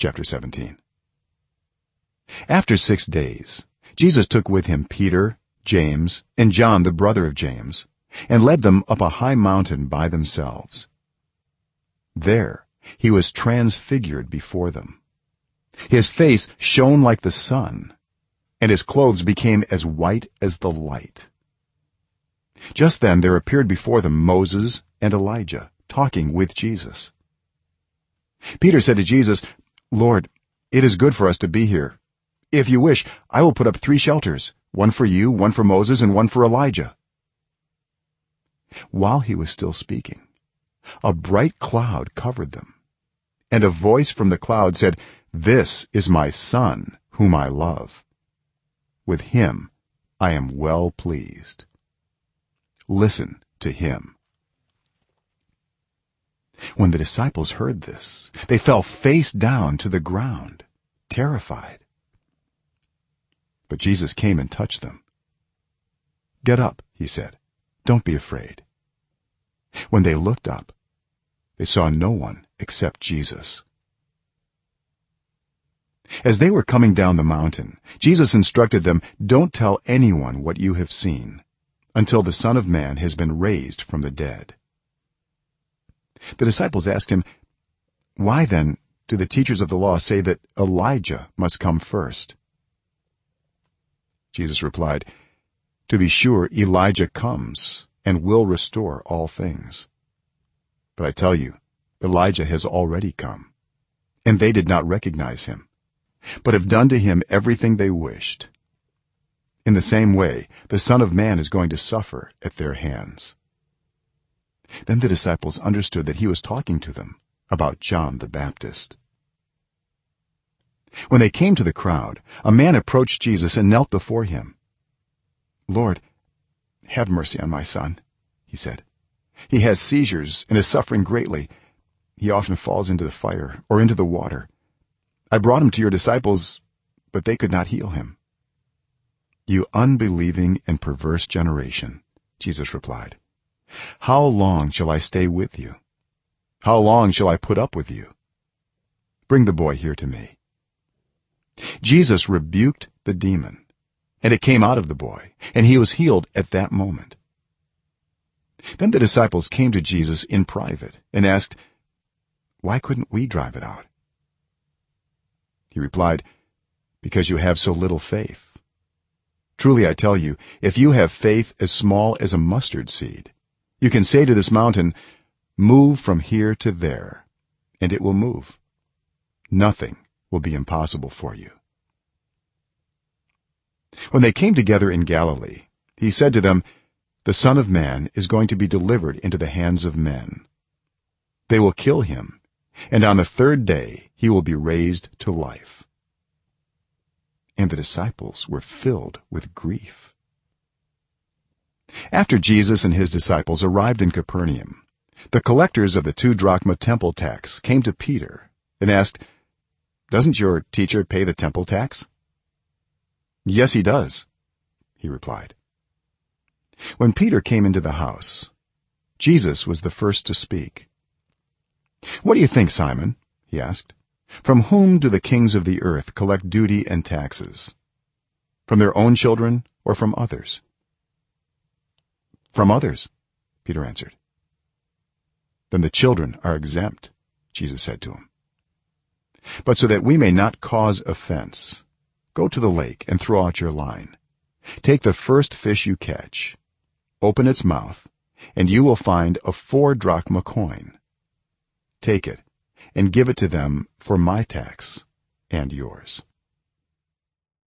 chapter 17 after 6 days jesus took with him peter james and john the brother of james and led them up a high mountain by themselves. There he was transfigured before them. His face shone like the sun and his clothes became as white as the light. Just then there appeared before them moses and elijah talking with jesus. Peter said to jesus lord it is good for us to be here. If you wish i will put up 3 shelters one for you one for moses and one for elijah. While he was still speaking a bright cloud covered them and a voice from the cloud said this is my son whom i love. With him i am well pleased. Listen to him when the disciples heard this they fell face down to the ground terrified. But jesus came and touched them. Get up he said. Don't be afraid. When they looked up they saw no one except jesus. As they were coming down the mountain jesus instructed them don't tell anyone what you have seen until the son of man has been raised from the dead the disciples asked him why then do the teachers of the law say that elijah must come first? Jesus replied to be sure elijah comes and will restore all things. But i tell you elijah has already come and they did not recognize him but have done to him everything they wished. In the same way the son of man is going to suffer at their hands then the disciples understood that he was talking to them about john the baptist. When they came to the crowd a man approached jesus and knelt before him. Lord have mercy on my son he said. He has seizures and is suffering greatly. He often falls into the fire or into the water. I brought him to your disciples but they could not heal him. You unbelieving and perverse generation jesus replied how long shall i stay with you? How long shall i put up with you? Bring the boy here to me. Jesus rebuked the demon and it came out of the boy and he was healed at that moment. Then the disciples came to jesus in private and asked why couldn't we drive it out? He replied because you have so little faith. Truly i tell you if you have faith as small as a mustard seed you can say to this mountain move from here to there and it will move. Nothing will be impossible for you. When they came together in galilee he said to them the son of man is going to be delivered into the hands of men. They will kill him and on the third day he will be raised to life. And the disciples were filled with grief after jesus and his disciples arrived in capernaum the collectors of the 2 drachma temple tax came to peter and asked doesn't your teacher pay the temple tax? Yes he does he replied. When peter came into the house jesus was the first to speak. What do you think simon he asked from whom do the kings of the earth collect duty and taxes? From their own children or from others from others peter answered. Then the children are exempt jesus said to him. But so that we may not cause offense go to the lake and throw out your line. Take the first fish you catch open its mouth and you will find a 4 drachma coin. Take it and give it to them for my tax and yours